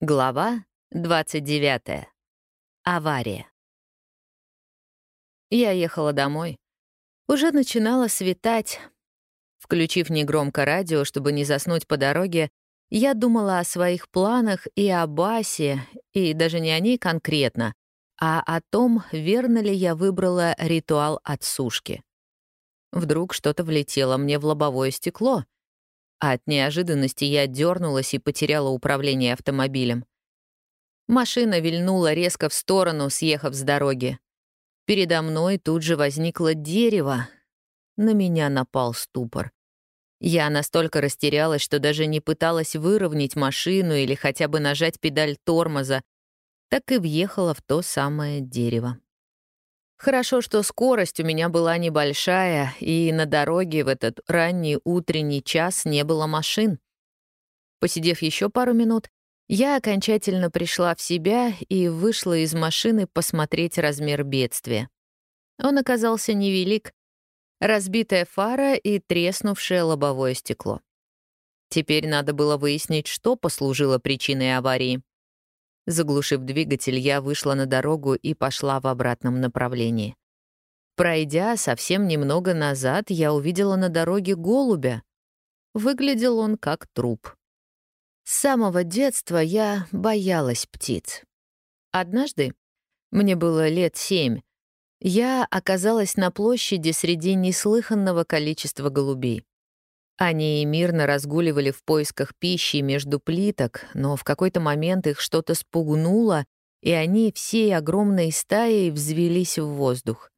Глава 29. Авария. Я ехала домой. Уже начинало светать. Включив негромко радио, чтобы не заснуть по дороге, я думала о своих планах и о Басе, и даже не о ней конкретно, а о том, верно ли я выбрала ритуал отсушки. Вдруг что-то влетело мне в лобовое стекло — от неожиданности я дернулась и потеряла управление автомобилем. Машина вильнула резко в сторону, съехав с дороги. Передо мной тут же возникло дерево. На меня напал ступор. Я настолько растерялась, что даже не пыталась выровнять машину или хотя бы нажать педаль тормоза, так и въехала в то самое дерево. Хорошо, что скорость у меня была небольшая, и на дороге в этот ранний утренний час не было машин. Посидев еще пару минут, я окончательно пришла в себя и вышла из машины посмотреть размер бедствия. Он оказался невелик. Разбитая фара и треснувшее лобовое стекло. Теперь надо было выяснить, что послужило причиной аварии. Заглушив двигатель, я вышла на дорогу и пошла в обратном направлении. Пройдя совсем немного назад, я увидела на дороге голубя. Выглядел он как труп. С самого детства я боялась птиц. Однажды, мне было лет семь, я оказалась на площади среди неслыханного количества голубей. Они мирно разгуливали в поисках пищи между плиток, но в какой-то момент их что-то спугнуло, и они всей огромной стаей взвелись в воздух.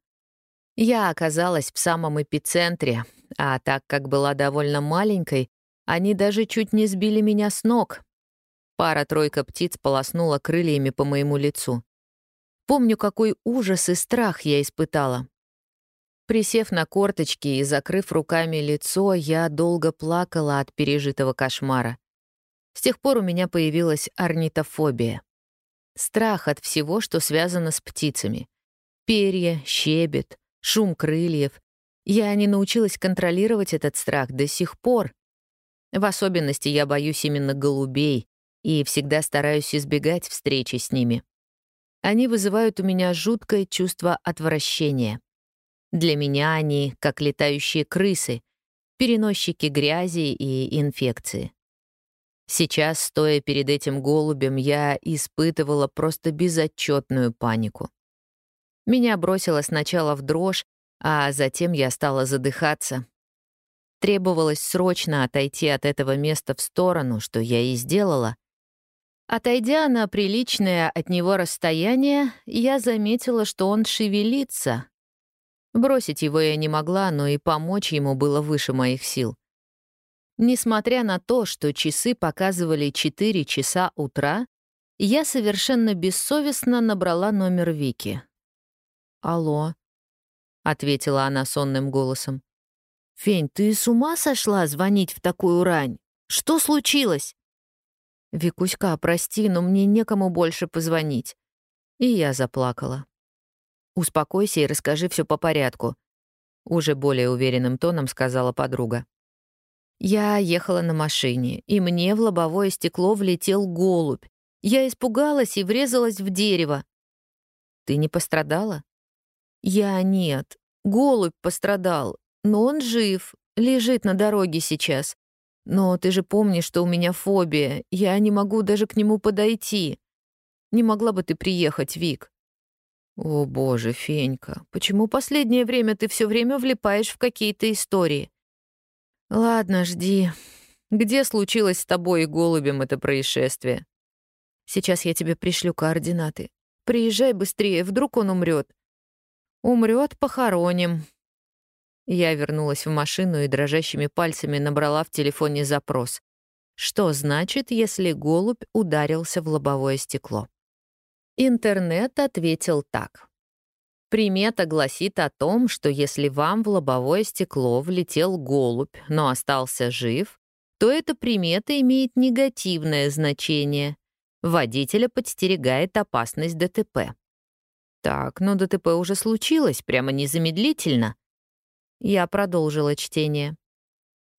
Я оказалась в самом эпицентре, а так как была довольно маленькой, они даже чуть не сбили меня с ног. Пара-тройка птиц полоснула крыльями по моему лицу. Помню, какой ужас и страх я испытала. Присев на корточки и закрыв руками лицо, я долго плакала от пережитого кошмара. С тех пор у меня появилась орнитофобия. Страх от всего, что связано с птицами. Перья, щебет, шум крыльев. Я не научилась контролировать этот страх до сих пор. В особенности я боюсь именно голубей и всегда стараюсь избегать встречи с ними. Они вызывают у меня жуткое чувство отвращения. Для меня они как летающие крысы, переносчики грязи и инфекции. Сейчас, стоя перед этим голубем, я испытывала просто безотчетную панику. Меня бросило сначала в дрожь, а затем я стала задыхаться. Требовалось срочно отойти от этого места в сторону, что я и сделала. Отойдя на приличное от него расстояние, я заметила, что он шевелится, Бросить его я не могла, но и помочь ему было выше моих сил. Несмотря на то, что часы показывали 4 часа утра, я совершенно бессовестно набрала номер Вики. «Алло», — ответила она сонным голосом. «Фень, ты с ума сошла звонить в такую рань? Что случилось?» «Викуська, прости, но мне некому больше позвонить». И я заплакала. «Успокойся и расскажи все по порядку», — уже более уверенным тоном сказала подруга. Я ехала на машине, и мне в лобовое стекло влетел голубь. Я испугалась и врезалась в дерево. «Ты не пострадала?» «Я нет. Голубь пострадал, но он жив, лежит на дороге сейчас. Но ты же помнишь, что у меня фобия, я не могу даже к нему подойти. Не могла бы ты приехать, Вик?» «О боже, Фенька, почему последнее время ты все время влипаешь в какие-то истории?» «Ладно, жди. Где случилось с тобой и голубем это происшествие?» «Сейчас я тебе пришлю координаты. Приезжай быстрее, вдруг он умрет. Умрет, похороним». Я вернулась в машину и дрожащими пальцами набрала в телефоне запрос. Что значит, если голубь ударился в лобовое стекло? Интернет ответил так. Примета гласит о том, что если вам в лобовое стекло влетел голубь, но остался жив, то эта примета имеет негативное значение. Водителя подстерегает опасность ДТП. Так, но ДТП уже случилось, прямо незамедлительно. Я продолжила чтение.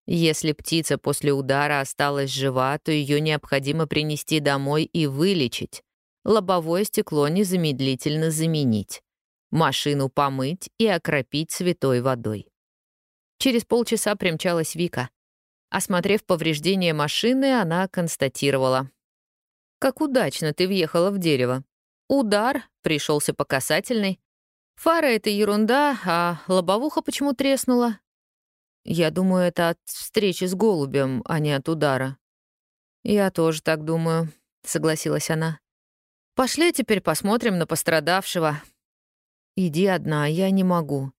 Если птица после удара осталась жива, то ее необходимо принести домой и вылечить. Лобовое стекло незамедлительно заменить. Машину помыть и окропить святой водой. Через полчаса примчалась Вика. Осмотрев повреждения машины, она констатировала. «Как удачно ты въехала в дерево. Удар пришелся по касательной. Фара — это ерунда, а лобовуха почему треснула? Я думаю, это от встречи с голубем, а не от удара. Я тоже так думаю, согласилась она. Пошли теперь посмотрим на пострадавшего. Иди одна, я не могу.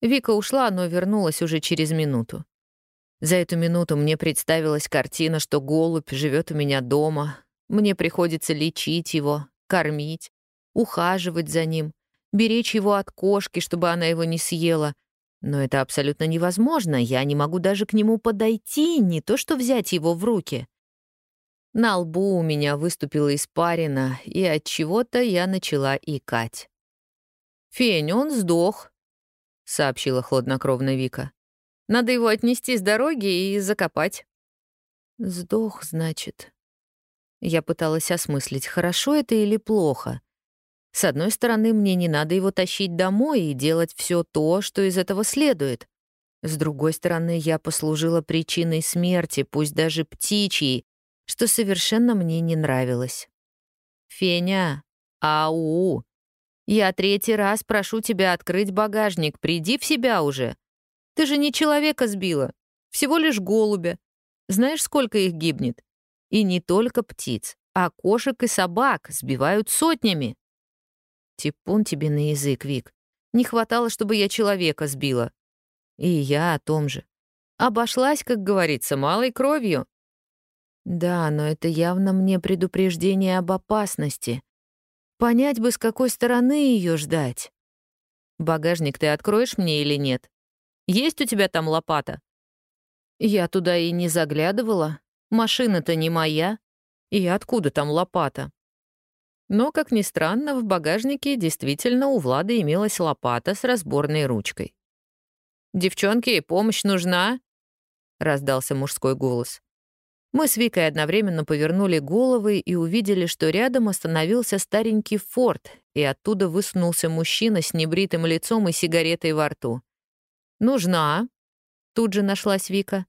Вика ушла, но вернулась уже через минуту. За эту минуту мне представилась картина, что голубь живет у меня дома. Мне приходится лечить его, кормить, ухаживать за ним, беречь его от кошки, чтобы она его не съела. Но это абсолютно невозможно, я не могу даже к нему подойти, не то что взять его в руки. На лбу у меня выступила испарина, и от чего-то я начала икать. «Фень, он сдох», — сообщила хладнокровно Вика. «Надо его отнести с дороги и закопать». «Сдох, значит». Я пыталась осмыслить, хорошо это или плохо. С одной стороны, мне не надо его тащить домой и делать все то, что из этого следует. С другой стороны, я послужила причиной смерти, пусть даже птичьей, что совершенно мне не нравилось. «Феня, ау! Я третий раз прошу тебя открыть багажник, приди в себя уже. Ты же не человека сбила, всего лишь голубя. Знаешь, сколько их гибнет? И не только птиц, а кошек и собак сбивают сотнями». Типун тебе на язык, Вик. Не хватало, чтобы я человека сбила. И я о том же. Обошлась, как говорится, малой кровью. Да, но это явно мне предупреждение об опасности. Понять бы, с какой стороны ее ждать. Багажник ты откроешь мне или нет? Есть у тебя там лопата? Я туда и не заглядывала. Машина-то не моя. И откуда там лопата? Но, как ни странно, в багажнике действительно у Влады имелась лопата с разборной ручкой. «Девчонки, помощь нужна?» — раздался мужской голос. Мы с Викой одновременно повернули головы и увидели, что рядом остановился старенький форт, и оттуда высунулся мужчина с небритым лицом и сигаретой во рту. «Нужна», — тут же нашлась Вика.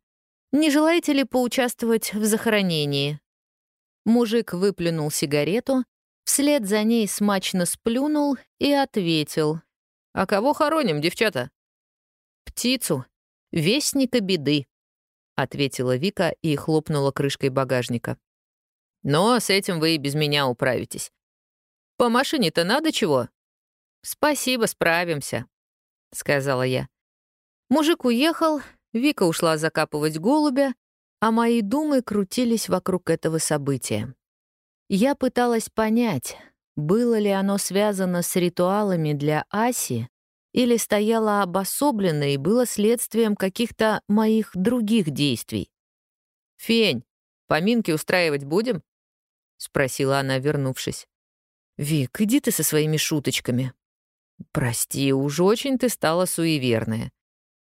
«Не желаете ли поучаствовать в захоронении?» Мужик выплюнул сигарету, вслед за ней смачно сплюнул и ответил. «А кого хороним, девчата?» «Птицу. Вестника беды», — ответила Вика и хлопнула крышкой багажника. «Но с этим вы и без меня управитесь. По машине-то надо чего?» «Спасибо, справимся», — сказала я. Мужик уехал, Вика ушла закапывать голубя, а мои думы крутились вокруг этого события. Я пыталась понять, было ли оно связано с ритуалами для Аси или стояло обособленно и было следствием каких-то моих других действий. «Фень, поминки устраивать будем?» — спросила она, вернувшись. «Вик, иди ты со своими шуточками». «Прости, уж очень ты стала суеверная.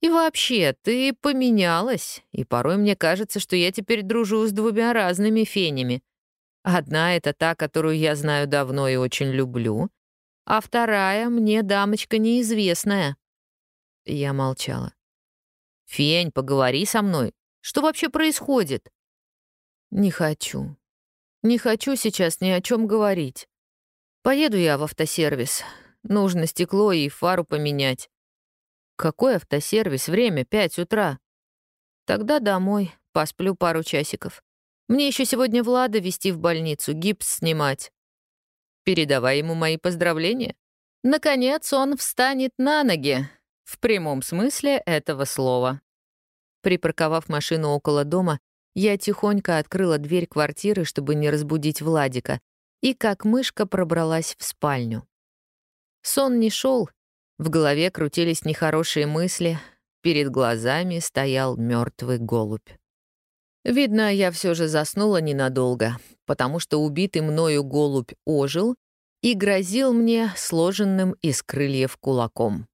И вообще, ты поменялась, и порой мне кажется, что я теперь дружу с двумя разными фенями. Одна — это та, которую я знаю давно и очень люблю, а вторая мне дамочка неизвестная». Я молчала. «Фень, поговори со мной. Что вообще происходит?» «Не хочу. Не хочу сейчас ни о чем говорить. Поеду я в автосервис. Нужно стекло и фару поменять». «Какой автосервис? Время пять утра». «Тогда домой. Посплю пару часиков. Мне еще сегодня Влада вести в больницу, гипс снимать». Передавай ему мои поздравления. Наконец он встанет на ноги, в прямом смысле этого слова. Припарковав машину около дома, я тихонько открыла дверь квартиры, чтобы не разбудить Владика, и как мышка пробралась в спальню. Сон не шел, в голове крутились нехорошие мысли, перед глазами стоял мертвый голубь. Видно, я все же заснула ненадолго, потому что убитый мною голубь ожил и грозил мне сложенным из крыльев кулаком.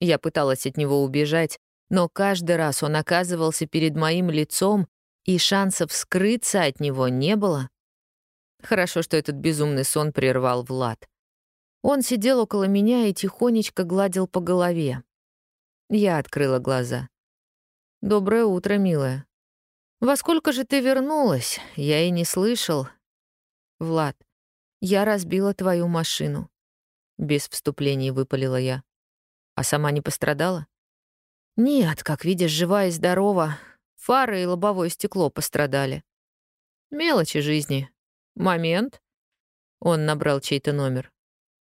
Я пыталась от него убежать, Но каждый раз он оказывался перед моим лицом, и шансов скрыться от него не было. Хорошо, что этот безумный сон прервал Влад. Он сидел около меня и тихонечко гладил по голове. Я открыла глаза. «Доброе утро, милая». «Во сколько же ты вернулась? Я и не слышал». «Влад, я разбила твою машину». Без вступлений выпалила я. «А сама не пострадала?» «Нет, как видишь, жива и здорова. Фары и лобовое стекло пострадали». «Мелочи жизни. Момент». Он набрал чей-то номер.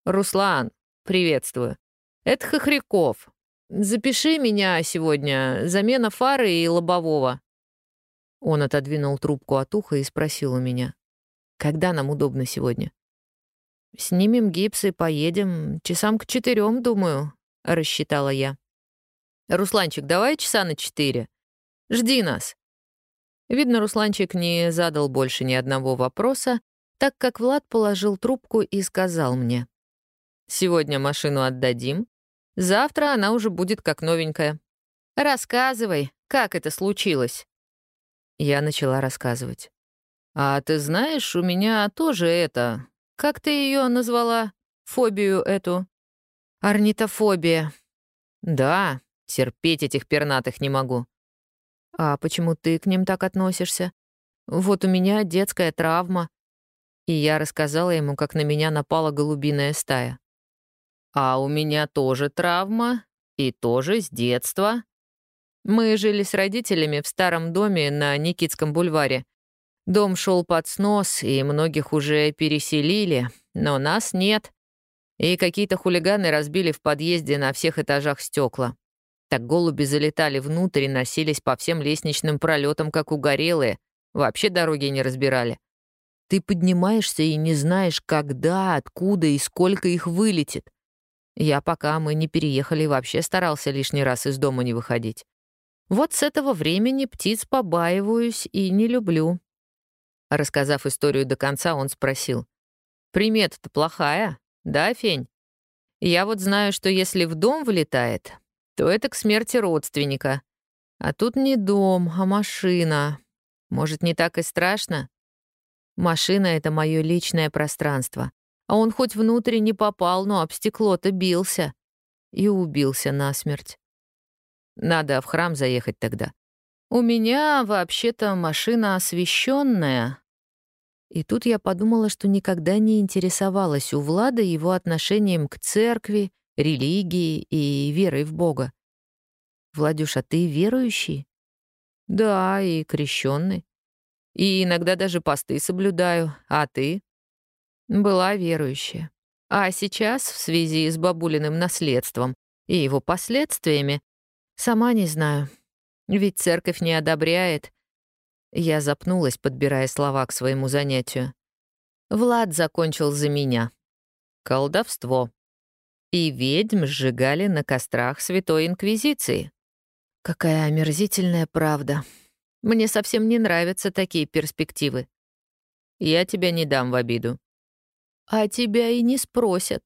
«Руслан, приветствую. Это Хохряков. Запиши меня сегодня. Замена фары и лобового». Он отодвинул трубку от уха и спросил у меня. «Когда нам удобно сегодня?» «Снимем гипс и поедем. Часам к четырем, думаю», — рассчитала я. «Русланчик, давай часа на четыре. Жди нас». Видно, Русланчик не задал больше ни одного вопроса, так как Влад положил трубку и сказал мне. Сегодня машину отдадим. Завтра она уже будет как новенькая. Рассказывай, как это случилось?» Я начала рассказывать. «А ты знаешь, у меня тоже это... Как ты ее назвала? Фобию эту?» «Орнитофобия». «Да, терпеть этих пернатых не могу». «А почему ты к ним так относишься? Вот у меня детская травма». И я рассказала ему, как на меня напала голубиная стая. А у меня тоже травма, и тоже с детства. Мы жили с родителями в старом доме на Никитском бульваре. Дом шел под снос, и многих уже переселили, но нас нет. И какие-то хулиганы разбили в подъезде на всех этажах стекла. Так голуби залетали внутрь и носились по всем лестничным пролетам, как угорелые. Вообще дороги не разбирали. Ты поднимаешься и не знаешь, когда, откуда и сколько их вылетит. Я, пока мы не переехали, вообще старался лишний раз из дома не выходить. Вот с этого времени птиц побаиваюсь и не люблю. Рассказав историю до конца, он спросил. «Примета-то плохая, да, Фень? Я вот знаю, что если в дом влетает, то это к смерти родственника. А тут не дом, а машина. Может, не так и страшно? Машина — это мое личное пространство. А он хоть внутрь не попал, но об стекло-то бился. И убился насмерть. Надо в храм заехать тогда. У меня вообще-то машина освященная. И тут я подумала, что никогда не интересовалась у Влада его отношением к церкви, религии и верой в Бога. «Владюш, а ты верующий?» «Да, и крещенный. И иногда даже посты соблюдаю. А ты?» Была верующая. А сейчас, в связи с бабулиным наследством и его последствиями, сама не знаю. Ведь церковь не одобряет. Я запнулась, подбирая слова к своему занятию. Влад закончил за меня. Колдовство. И ведьм сжигали на кострах Святой Инквизиции. Какая омерзительная правда. Мне совсем не нравятся такие перспективы. Я тебя не дам в обиду а тебя и не спросят.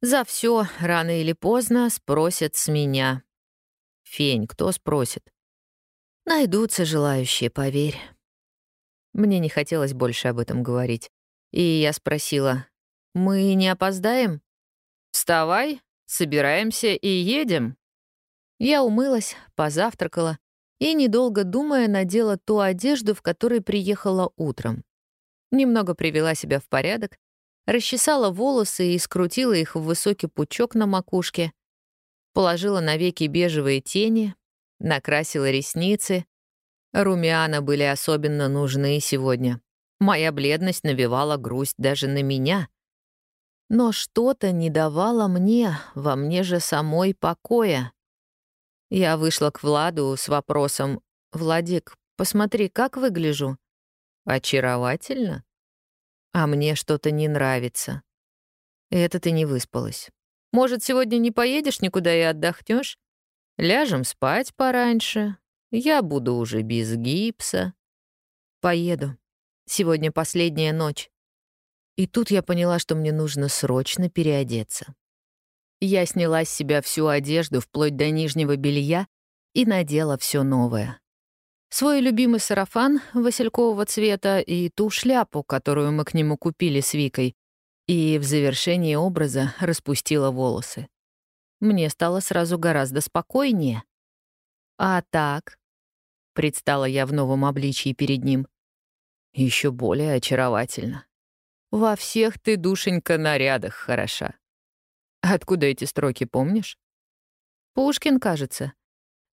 За все рано или поздно спросят с меня. Фень, кто спросит? Найдутся желающие, поверь. Мне не хотелось больше об этом говорить. И я спросила, мы не опоздаем? Вставай, собираемся и едем. Я умылась, позавтракала и, недолго думая, надела ту одежду, в которой приехала утром. Немного привела себя в порядок, расчесала волосы и скрутила их в высокий пучок на макушке, положила на веки бежевые тени, накрасила ресницы. Румяна были особенно нужны сегодня. Моя бледность навевала грусть даже на меня. Но что-то не давало мне, во мне же самой покоя. Я вышла к Владу с вопросом «Владик, посмотри, как выгляжу?» «Очаровательно», а мне что-то не нравится. Это ты не выспалась. Может, сегодня не поедешь никуда и отдохнешь? Ляжем спать пораньше. Я буду уже без гипса. Поеду. Сегодня последняя ночь. И тут я поняла, что мне нужно срочно переодеться. Я сняла с себя всю одежду вплоть до нижнего белья и надела все новое. Свой любимый сарафан василькового цвета и ту шляпу, которую мы к нему купили с Викой, и в завершении образа распустила волосы. Мне стало сразу гораздо спокойнее. «А так?» — предстала я в новом обличии перед ним. Еще более очаровательно. «Во всех ты, душенька, нарядах хороша. Откуда эти строки, помнишь?» «Пушкин, кажется.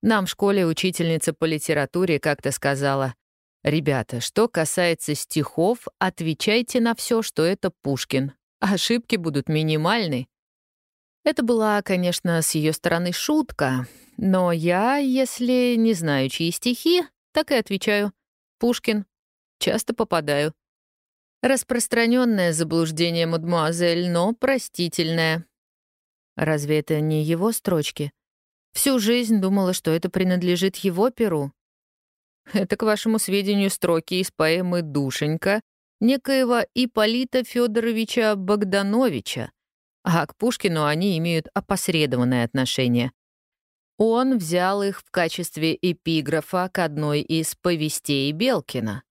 Нам в школе учительница по литературе как-то сказала, «Ребята, что касается стихов, отвечайте на все, что это Пушкин. Ошибки будут минимальны». Это была, конечно, с ее стороны шутка, но я, если не знаю, чьи стихи, так и отвечаю. Пушкин. Часто попадаю. Распространенное заблуждение, мадемуазель, но простительное. Разве это не его строчки? Всю жизнь думала, что это принадлежит его перу. Это, к вашему сведению, строки из поэмы «Душенька» некоего Иполита Федоровича Богдановича, а к Пушкину они имеют опосредованное отношение. Он взял их в качестве эпиграфа к одной из повестей Белкина.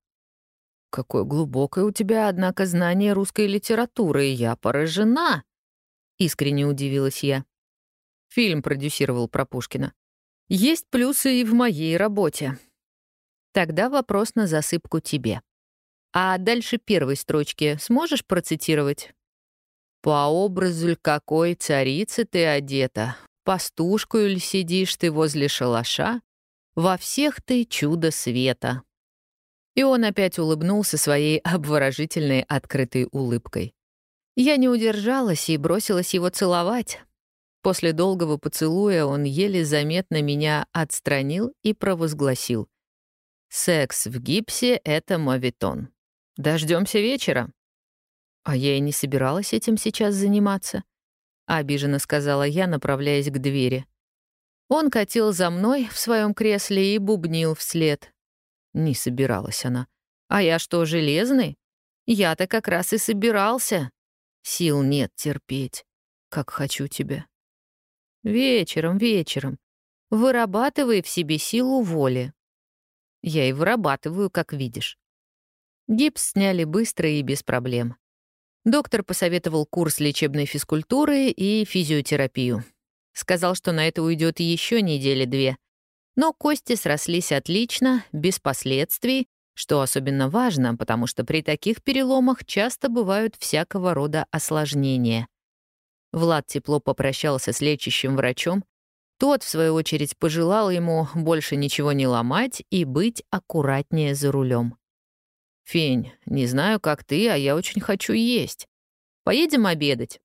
«Какое глубокое у тебя, однако, знание русской литературы, я поражена!» — искренне удивилась я. Фильм продюсировал про Пушкина. Есть плюсы и в моей работе. Тогда вопрос на засыпку тебе. А дальше первой строчки сможешь процитировать? «По образу какой царицы ты одета, пастушку ли сидишь ты возле шалаша, во всех ты чудо света». И он опять улыбнулся своей обворожительной открытой улыбкой. Я не удержалась и бросилась его целовать, После долгого поцелуя он еле заметно меня отстранил и провозгласил. «Секс в гипсе — это мовитон. Дождемся вечера». «А я и не собиралась этим сейчас заниматься», — обиженно сказала я, направляясь к двери. Он катил за мной в своем кресле и бубнил вслед. Не собиралась она. «А я что, железный? Я-то как раз и собирался. Сил нет терпеть. Как хочу тебя». Вечером, вечером. Вырабатывай в себе силу воли. Я и вырабатываю, как видишь. Гипс сняли быстро и без проблем. Доктор посоветовал курс лечебной физкультуры и физиотерапию. Сказал, что на это уйдет еще недели две. Но кости срослись отлично, без последствий, что особенно важно, потому что при таких переломах часто бывают всякого рода осложнения. Влад тепло попрощался с лечащим врачом. Тот, в свою очередь, пожелал ему больше ничего не ломать и быть аккуратнее за рулем. «Фень, не знаю, как ты, а я очень хочу есть. Поедем обедать?»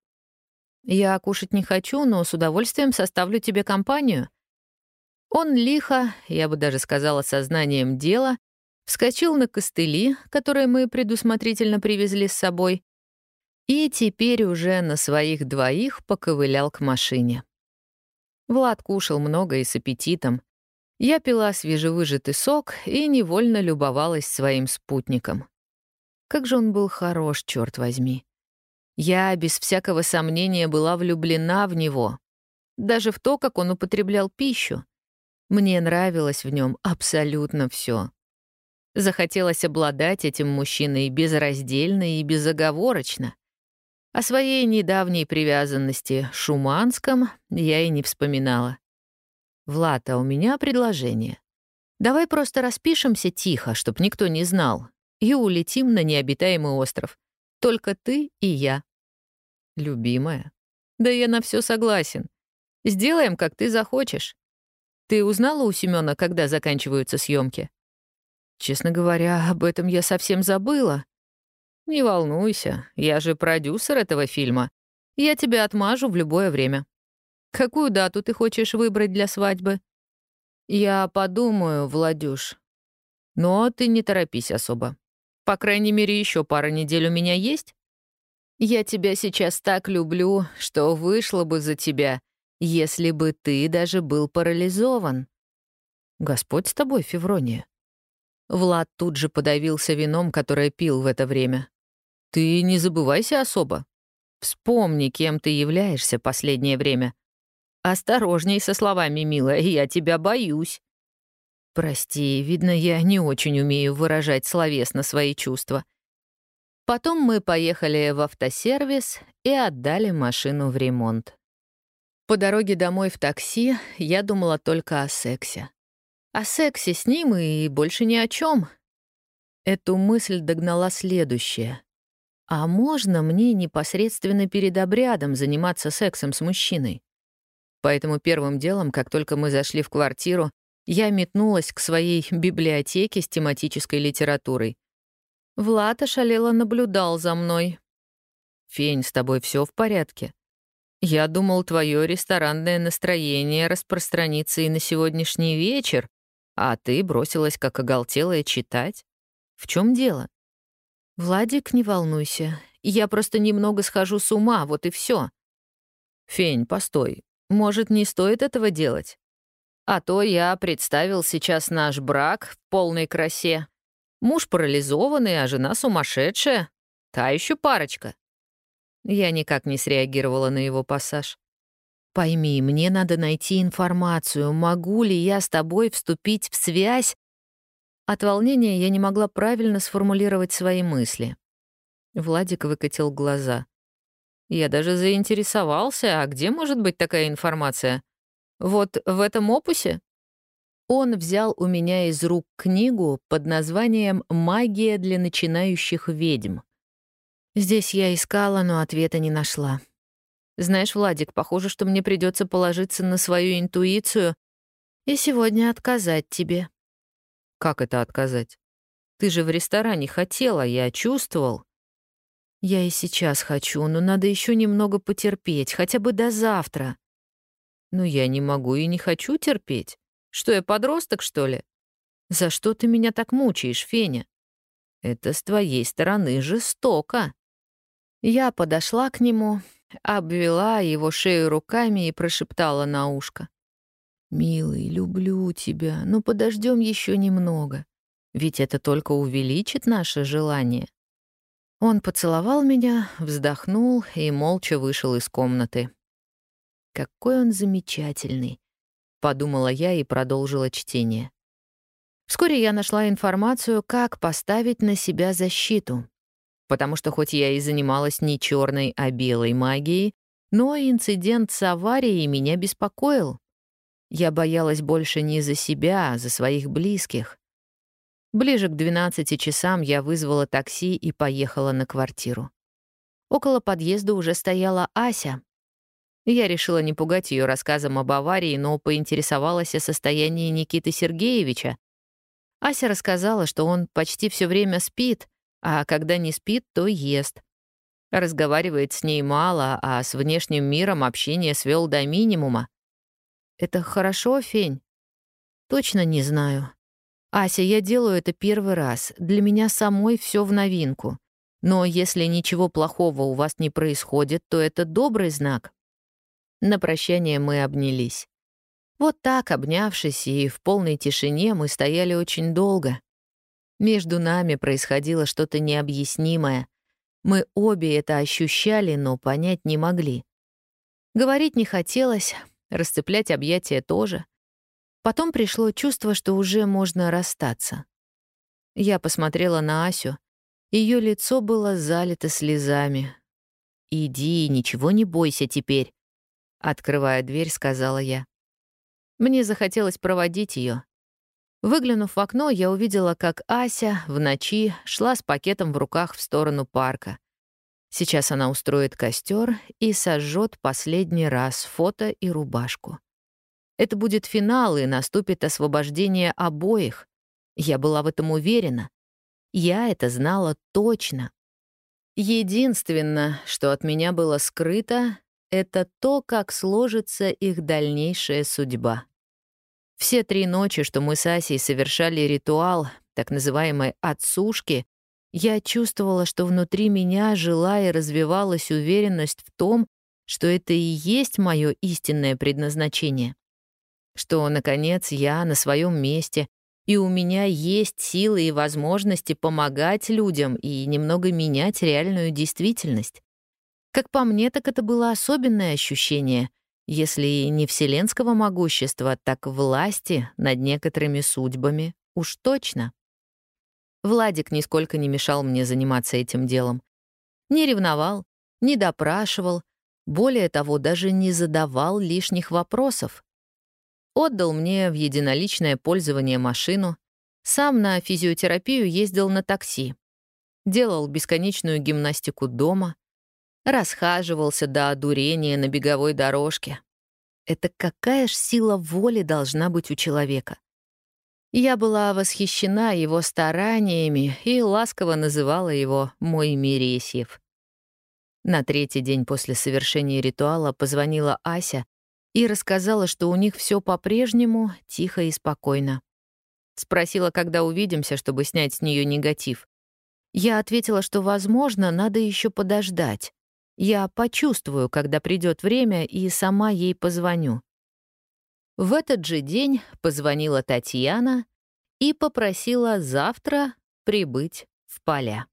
«Я кушать не хочу, но с удовольствием составлю тебе компанию». Он лихо, я бы даже сказала сознанием дела, вскочил на костыли, которые мы предусмотрительно привезли с собой, и теперь уже на своих двоих поковылял к машине. Влад кушал много и с аппетитом. Я пила свежевыжатый сок и невольно любовалась своим спутником. Как же он был хорош, черт возьми. Я без всякого сомнения была влюблена в него, даже в то, как он употреблял пищу. Мне нравилось в нем абсолютно все. Захотелось обладать этим мужчиной безраздельно и безоговорочно — о своей недавней привязанности Шуманском я и не вспоминала. «Влад, а у меня предложение. Давай просто распишемся тихо, чтоб никто не знал, и улетим на необитаемый остров. Только ты и я». «Любимая, да я на все согласен. Сделаем, как ты захочешь. Ты узнала у Семёна, когда заканчиваются съемки? Честно говоря, об этом я совсем забыла. «Не волнуйся, я же продюсер этого фильма. Я тебя отмажу в любое время. Какую дату ты хочешь выбрать для свадьбы?» «Я подумаю, Владюш. Но ты не торопись особо. По крайней мере, еще пара недель у меня есть. Я тебя сейчас так люблю, что вышло бы за тебя, если бы ты даже был парализован. Господь с тобой, Феврония. Влад тут же подавился вином, которое пил в это время. Ты не забывайся особо. Вспомни, кем ты являешься последнее время. «Осторожней со словами, милая, я тебя боюсь». Прости, видно, я не очень умею выражать словесно свои чувства. Потом мы поехали в автосервис и отдали машину в ремонт. По дороге домой в такси я думала только о сексе. О сексе с ним и больше ни о чем. Эту мысль догнала следующее. А можно мне непосредственно перед обрядом заниматься сексом с мужчиной? Поэтому первым делом, как только мы зашли в квартиру, я метнулась к своей библиотеке с тематической литературой. Влад ошалело наблюдал за мной. «Фень, с тобой все в порядке?» Я думал, твое ресторанное настроение распространится и на сегодняшний вечер, а ты бросилась как оголтелая читать. В чем дело? Владик, не волнуйся. Я просто немного схожу с ума, вот и все. Фень, постой. Может, не стоит этого делать? А то я представил сейчас наш брак в полной красе. Муж парализованный, а жена сумасшедшая. Та еще парочка. Я никак не среагировала на его пассаж. «Пойми, мне надо найти информацию, могу ли я с тобой вступить в связь?» От волнения я не могла правильно сформулировать свои мысли. Владик выкатил глаза. Я даже заинтересовался, а где может быть такая информация? Вот в этом опусе? Он взял у меня из рук книгу под названием «Магия для начинающих ведьм». Здесь я искала, но ответа не нашла. Знаешь, Владик, похоже, что мне придется положиться на свою интуицию и сегодня отказать тебе. Как это отказать? Ты же в ресторане хотела, я чувствовал. Я и сейчас хочу, но надо еще немного потерпеть, хотя бы до завтра. Но я не могу и не хочу терпеть. Что я подросток, что ли? За что ты меня так мучаешь, Феня? Это с твоей стороны жестоко. Я подошла к нему, обвела его шею руками и прошептала на ушко. «Милый, люблю тебя, но подождем еще немного, ведь это только увеличит наше желание». Он поцеловал меня, вздохнул и молча вышел из комнаты. «Какой он замечательный», — подумала я и продолжила чтение. Вскоре я нашла информацию, как поставить на себя защиту потому что хоть я и занималась не черной, а белой магией, но инцидент с аварией меня беспокоил. Я боялась больше не за себя, а за своих близких. Ближе к 12 часам я вызвала такси и поехала на квартиру. Около подъезда уже стояла Ася. Я решила не пугать ее рассказом об аварии, но поинтересовалась о состоянии Никиты Сергеевича. Ася рассказала, что он почти все время спит, а когда не спит, то ест. Разговаривает с ней мало, а с внешним миром общение свел до минимума. Это хорошо, Фень? Точно не знаю. Ася, я делаю это первый раз. Для меня самой все в новинку. Но если ничего плохого у вас не происходит, то это добрый знак. На прощание мы обнялись. Вот так, обнявшись и в полной тишине, мы стояли очень долго. Между нами происходило что-то необъяснимое. Мы обе это ощущали, но понять не могли. Говорить не хотелось, расцеплять объятия тоже. Потом пришло чувство, что уже можно расстаться. Я посмотрела на Асю. Ее лицо было залито слезами. «Иди, ничего не бойся теперь», — открывая дверь, сказала я. Мне захотелось проводить ее, Выглянув в окно, я увидела, как Ася в ночи шла с пакетом в руках в сторону парка. Сейчас она устроит костер и сожжет последний раз фото и рубашку. Это будет финал, и наступит освобождение обоих. Я была в этом уверена. Я это знала точно. Единственное, что от меня было скрыто, это то, как сложится их дальнейшая судьба. Все три ночи, что мы с Асей совершали ритуал, так называемой «отсушки», я чувствовала, что внутри меня жила и развивалась уверенность в том, что это и есть мое истинное предназначение. Что, наконец, я на своем месте, и у меня есть силы и возможности помогать людям и немного менять реальную действительность. Как по мне, так это было особенное ощущение, Если не вселенского могущества, так власти над некоторыми судьбами уж точно. Владик нисколько не мешал мне заниматься этим делом. Не ревновал, не допрашивал, более того, даже не задавал лишних вопросов. Отдал мне в единоличное пользование машину, сам на физиотерапию ездил на такси, делал бесконечную гимнастику дома, расхаживался до одурения на беговой дорожке. Это какая ж сила воли должна быть у человека? Я была восхищена его стараниями и ласково называла его «мой Мересьев». На третий день после совершения ритуала позвонила Ася и рассказала, что у них все по-прежнему тихо и спокойно. Спросила, когда увидимся, чтобы снять с нее негатив. Я ответила, что, возможно, надо еще подождать. Я почувствую, когда придет время, и сама ей позвоню. В этот же день позвонила Татьяна и попросила завтра прибыть в поля.